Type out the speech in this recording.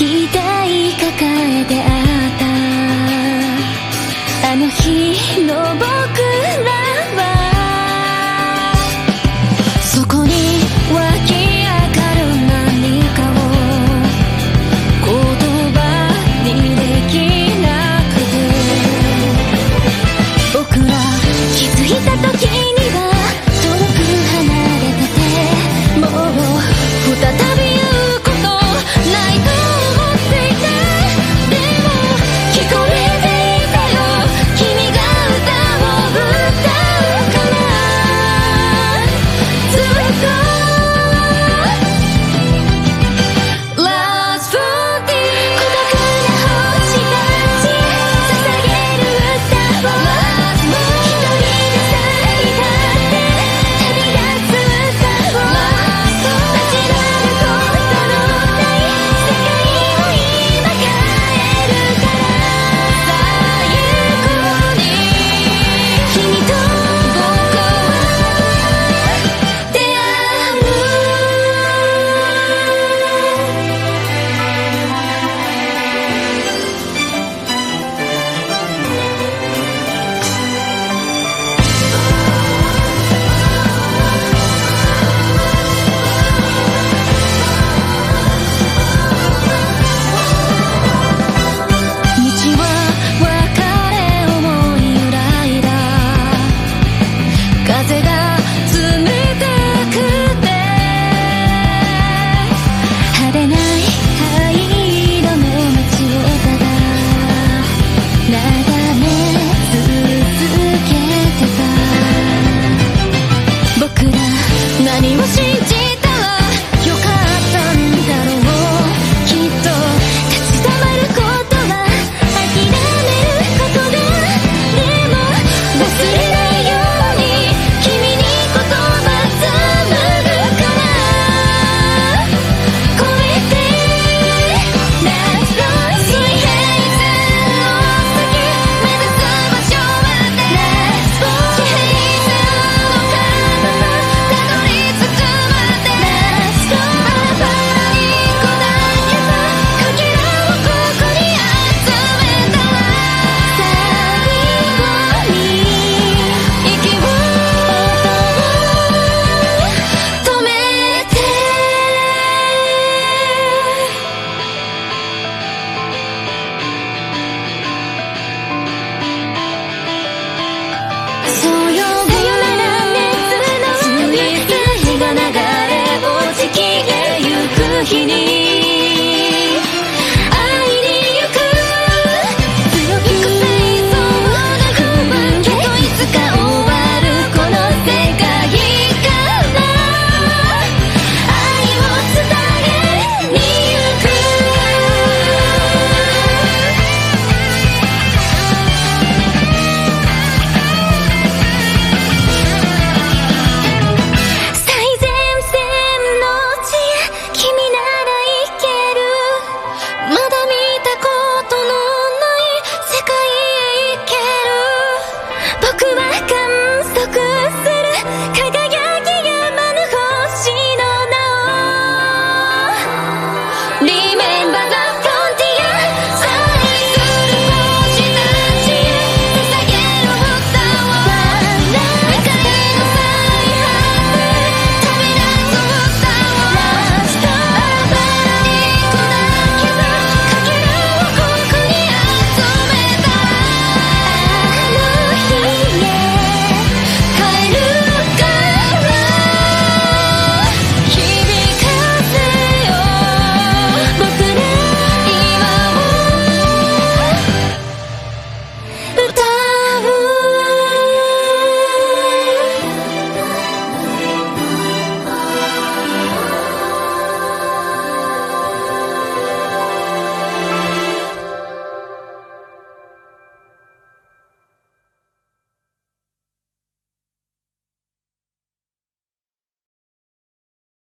期待抱えてあった。あの日の僕日に Tak se.